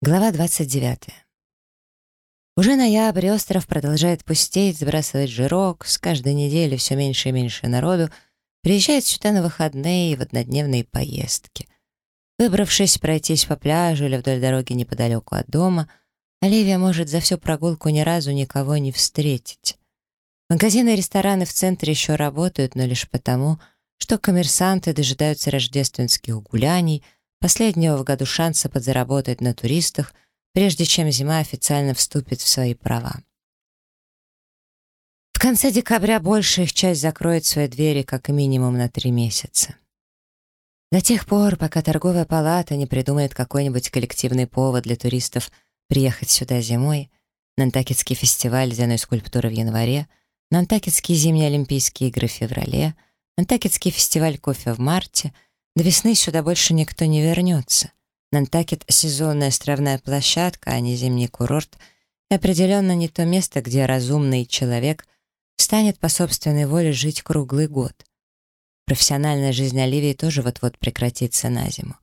Глава 29. Уже ноябрь, остров продолжает пустеть, сбрасывать жирок, с каждой недели все меньше и меньше народу, приезжает сюда на выходные и в однодневные поездки. Выбравшись пройтись по пляжу или вдоль дороги неподалеку от дома, Оливия может за всю прогулку ни разу никого не встретить. Магазины и рестораны в центре еще работают, но лишь потому, что коммерсанты дожидаются рождественских гуляний — последнего в году шанса подзаработать на туристах, прежде чем зима официально вступит в свои права. В конце декабря большая их часть закроет свои двери как минимум на три месяца. До тех пор, пока торговая палата не придумает какой-нибудь коллективный повод для туристов приехать сюда зимой, Нантакетский фестиваль ледяной скульптуры в январе, Нантакетские зимние Олимпийские игры в феврале, Нантакетский фестиваль кофе в марте — до весны сюда больше никто не вернется. Нантакет — сезонная островная площадка, а не зимний курорт, и определенно не то место, где разумный человек станет по собственной воле жить круглый год. Профессиональная жизнь Оливии тоже вот-вот прекратится на зиму.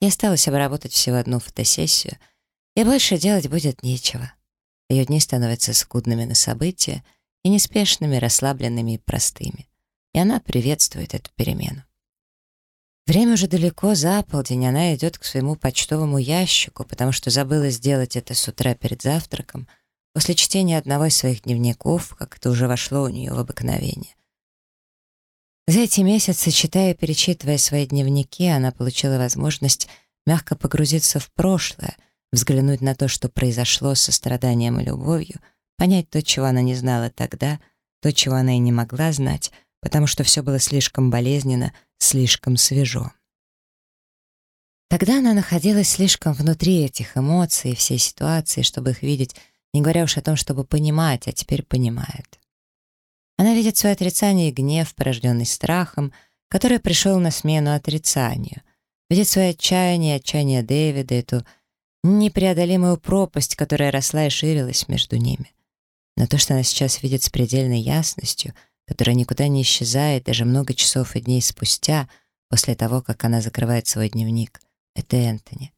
Ей осталось обработать всего одну фотосессию, и больше делать будет нечего. Ее дни становятся скудными на события и неспешными, расслабленными и простыми. И она приветствует эту перемену. Время уже далеко за полдень, она идет к своему почтовому ящику, потому что забыла сделать это с утра перед завтраком, после чтения одного из своих дневников, как это уже вошло у нее в обыкновение. За эти месяцы, читая и перечитывая свои дневники, она получила возможность мягко погрузиться в прошлое, взглянуть на то, что произошло со страданием и любовью, понять то, чего она не знала тогда, то, чего она и не могла знать, потому что все было слишком болезненно, слишком свежо. Тогда она находилась слишком внутри этих эмоций и всей ситуации, чтобы их видеть, не говоря уж о том, чтобы понимать, а теперь понимает. Она видит свое отрицание и гнев, порожденный страхом, который пришел на смену отрицанию. Видит свое отчаяние, отчаяние Дэвида, эту непреодолимую пропасть, которая росла и ширилась между ними. Но то, что она сейчас видит с предельной ясностью — которая никуда не исчезает даже много часов и дней спустя, после того, как она закрывает свой дневник. Это Энтони.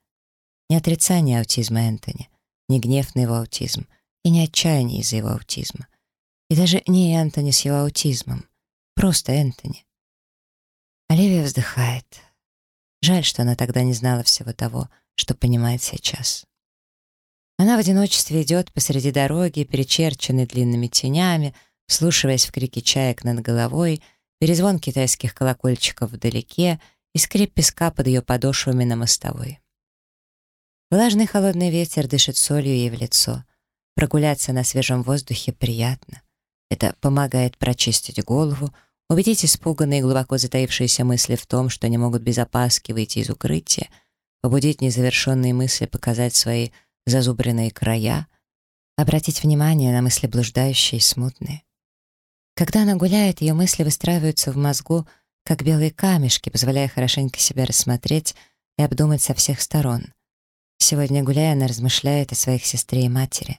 Не отрицание аутизма Энтони, не гнев на его аутизм и не отчаяние из-за его аутизма. И даже не Энтони с его аутизмом. Просто Энтони. Оливия вздыхает. Жаль, что она тогда не знала всего того, что понимает сейчас. Она в одиночестве идет посреди дороги, перечерченной длинными тенями, вслушиваясь в крики чаек над головой, перезвон китайских колокольчиков вдалеке и скрип песка под ее подошвами на мостовой. Влажный холодный ветер дышит солью ей в лицо. Прогуляться на свежем воздухе приятно. Это помогает прочистить голову, убедить испуганные глубоко затаившиеся мысли в том, что они могут без опаски выйти из укрытия, побудить незавершенные мысли показать свои зазубренные края, обратить внимание на мысли блуждающие и смутные. Когда она гуляет, ее мысли выстраиваются в мозгу, как белые камешки, позволяя хорошенько себя рассмотреть и обдумать со всех сторон. Сегодня, гуляя, она размышляет о своих сестре и матери.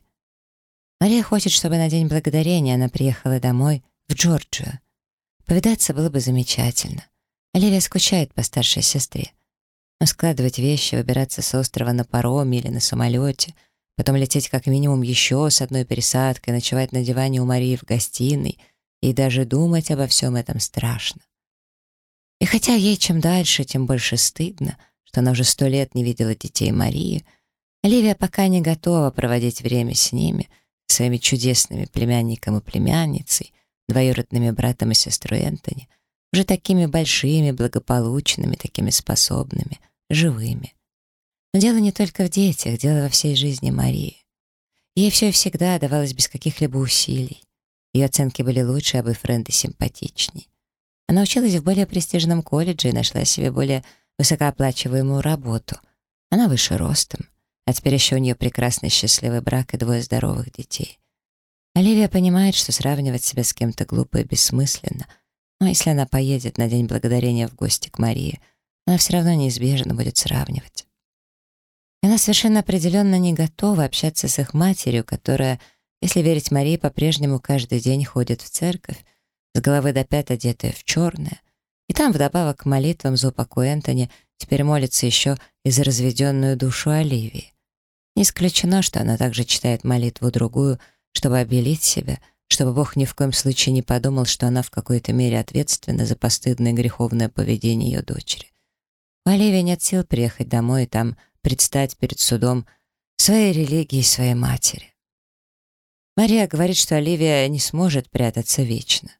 Мария хочет, чтобы на День Благодарения она приехала домой, в Джорджию. Повидаться было бы замечательно. Оливия скучает по старшей сестре. Но складывать вещи, выбираться с острова на пароме или на самолете, потом лететь как минимум еще с одной пересадкой, ночевать на диване у Марии в гостиной — и даже думать обо всем этом страшно. И хотя ей чем дальше, тем больше стыдно, что она уже сто лет не видела детей Марии, Оливия пока не готова проводить время с ними, своими чудесными племянником и племянницей, двоюродными братом и сестрой Энтони, уже такими большими, благополучными, такими способными, живыми. Но дело не только в детях, дело во всей жизни Марии. Ей все и всегда давалось без каких-либо усилий. Ее оценки были лучше, а бойфренды симпатичней. Она училась в более престижном колледже и нашла себе более высокооплачиваемую работу. Она выше ростом. А теперь еще у нее прекрасный счастливый брак и двое здоровых детей. Оливия понимает, что сравнивать себя с кем-то глупо и бессмысленно. Но если она поедет на День Благодарения в гости к Марии, она все равно неизбежно будет сравнивать. Она совершенно определенно не готова общаться с их матерью, которая если верить Марии, по-прежнему каждый день ходит в церковь, с головы до пят одетая в черное, и там вдобавок к молитвам за упокой Энтони теперь молится еще и за разведенную душу Оливии. Не исключено, что она также читает молитву другую, чтобы обелить себя, чтобы Бог ни в коем случае не подумал, что она в какой-то мере ответственна за постыдное греховное поведение ее дочери. У Оливии нет сил приехать домой и там предстать перед судом своей религии и своей матери. Мария говорит, что Оливия не сможет прятаться вечно.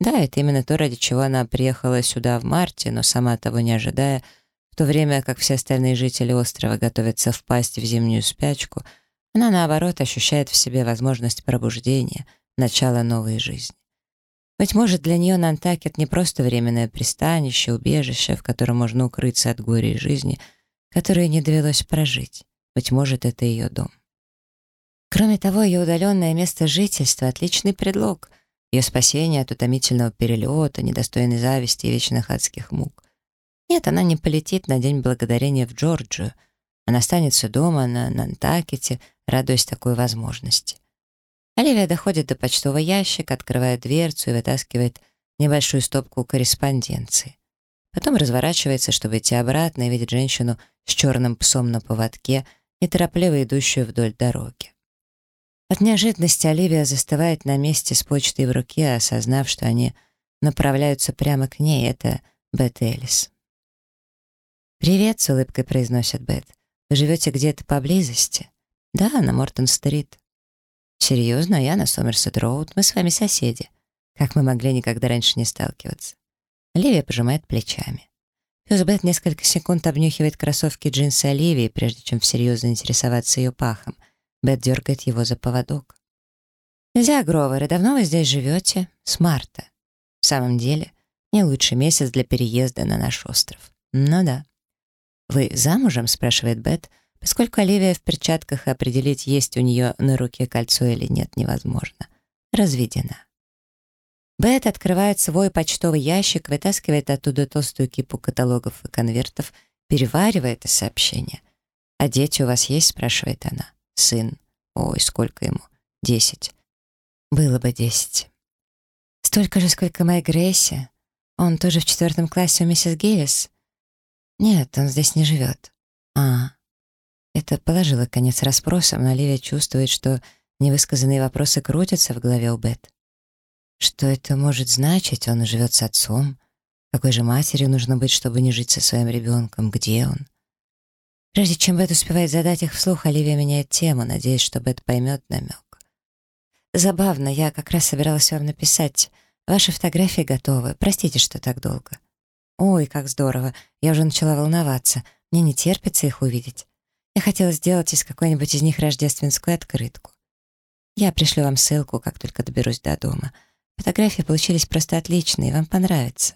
Да, это именно то, ради чего она приехала сюда в марте, но сама того не ожидая, в то время как все остальные жители острова готовятся впасть в зимнюю спячку, она, наоборот, ощущает в себе возможность пробуждения, начала новой жизни. Быть может, для нее Нантакет не просто временное пристанище, убежище, в котором можно укрыться от горя и жизни, которую не довелось прожить. Быть может, это ее дом. Кроме того, ее удаленное место жительства — отличный предлог. Ее спасение от утомительного перелета, недостойной зависти и вечных адских мук. Нет, она не полетит на День Благодарения в Джорджию. Она останется дома на Нантакете, радуясь такой возможности. Оливия доходит до почтового ящика, открывает дверцу и вытаскивает небольшую стопку корреспонденции. Потом разворачивается, чтобы идти обратно, и видит женщину с черным псом на поводке, неторопливо идущую вдоль дороги. От неожиданности Оливия застывает на месте с почтой в руке, осознав, что они направляются прямо к ней. Это Бет Элис. «Привет», — с улыбкой произносит Бет. «Вы живете где-то поблизости?» «Да, на Мортон-стрит». «Серьезно? Я на Сомерсет-роуд. Мы с вами соседи. Как мы могли никогда раньше не сталкиваться?» Оливия пожимает плечами. Пес Бет несколько секунд обнюхивает кроссовки джинсы Оливии, прежде чем всерьез заинтересоваться ее пахом — Бет дергает его за поводок. «Нельзя, Гровер, давно вы здесь живете?» «С марта». «В самом деле, не лучший месяц для переезда на наш остров». «Ну да». «Вы замужем?» — спрашивает Бет, поскольку Оливия в перчатках определить, есть у нее на руке кольцо или нет, невозможно. Разведена. Бет открывает свой почтовый ящик, вытаскивает оттуда толстую кипу каталогов и конвертов, переваривает это сообщение. «А дети у вас есть?» — спрашивает она. Сын. Ой, сколько ему? Десять. Было бы десять. Столько же, сколько моей Грейси. Он тоже в четвертом классе у миссис Гиллис? Нет, он здесь не живет. А, это положило конец расспросам, но Оливия чувствует, что невысказанные вопросы крутятся в голове у Бет. Что это может значить? Он живет с отцом. Какой же матерью нужно быть, чтобы не жить со своим ребенком? Где он? Прежде чем Бет успевает задать их вслух, Оливия меняет тему, надеясь, что Бет поймет намек. «Забавно, я как раз собиралась вам написать. Ваши фотографии готовы. Простите, что так долго». «Ой, как здорово. Я уже начала волноваться. Мне не терпится их увидеть. Я хотела сделать из какой-нибудь из них рождественскую открытку. Я пришлю вам ссылку, как только доберусь до дома. Фотографии получились просто отличные, вам понравится».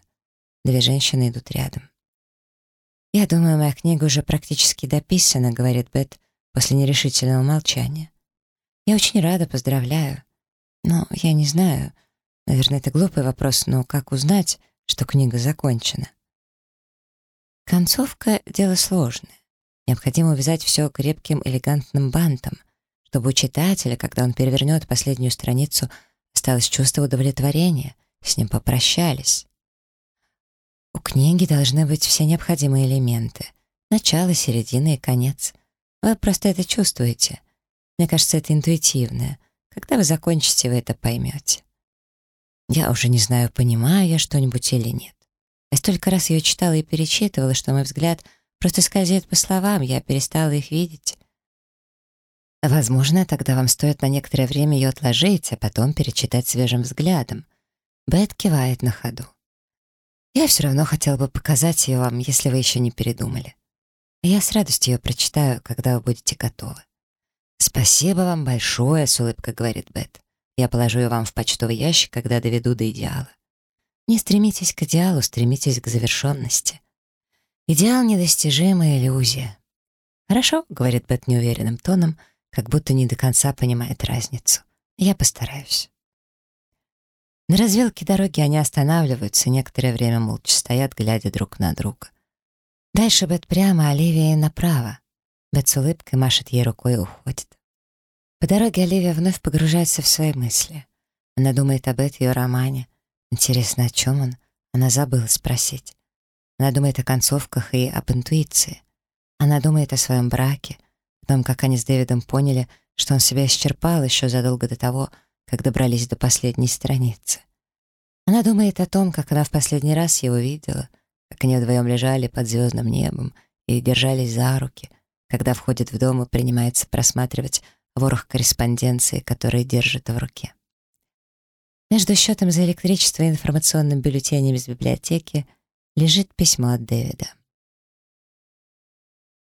Две женщины идут рядом. «Я думаю, моя книга уже практически дописана», — говорит Бет после нерешительного молчания. «Я очень рада, поздравляю. Но я не знаю, наверное, это глупый вопрос, но как узнать, что книга закончена?» Концовка — дело сложное. Необходимо увязать все крепким элегантным бантом, чтобы у читателя, когда он перевернет последнюю страницу, осталось чувство удовлетворения, с ним попрощались. У книги должны быть все необходимые элементы. Начало, середина и конец. Вы просто это чувствуете. Мне кажется, это интуитивное. Когда вы закончите, вы это поймете. Я уже не знаю, понимаю я что-нибудь или нет. Я столько раз ее читала и перечитывала, что мой взгляд просто скользит по словам, я перестала их видеть. Возможно, тогда вам стоит на некоторое время ее отложить, а потом перечитать свежим взглядом. Бет кивает на ходу. Я все равно хотела бы показать ее вам, если вы еще не передумали. Я с радостью ее прочитаю, когда вы будете готовы. «Спасибо вам большое», — с улыбкой говорит Бет. «Я положу ее вам в почтовый ящик, когда доведу до идеала». Не стремитесь к идеалу, стремитесь к завершенности. Идеал — недостижимая иллюзия. «Хорошо», — говорит Бет неуверенным тоном, как будто не до конца понимает разницу. «Я постараюсь». На развилке дороги они останавливаются, некоторое время молча стоят, глядя друг на друга. Дальше Бет прямо, а Оливия направо. Бет с улыбкой машет ей рукой и уходит. По дороге Оливия вновь погружается в свои мысли. Она думает об и ее романе. Интересно, о чем он? Она забыла спросить. Она думает о концовках и об интуиции. Она думает о своем браке. в том, как они с Дэвидом поняли, что он себя исчерпал еще задолго до того, как добрались до последней страницы. Она думает о том, как она в последний раз его видела, как они вдвоем лежали под звездным небом и держались за руки, когда входит в дом и принимается просматривать ворох корреспонденции, который держит в руке. Между счетом за электричество и информационным бюллетенем из библиотеки лежит письмо от Дэвида.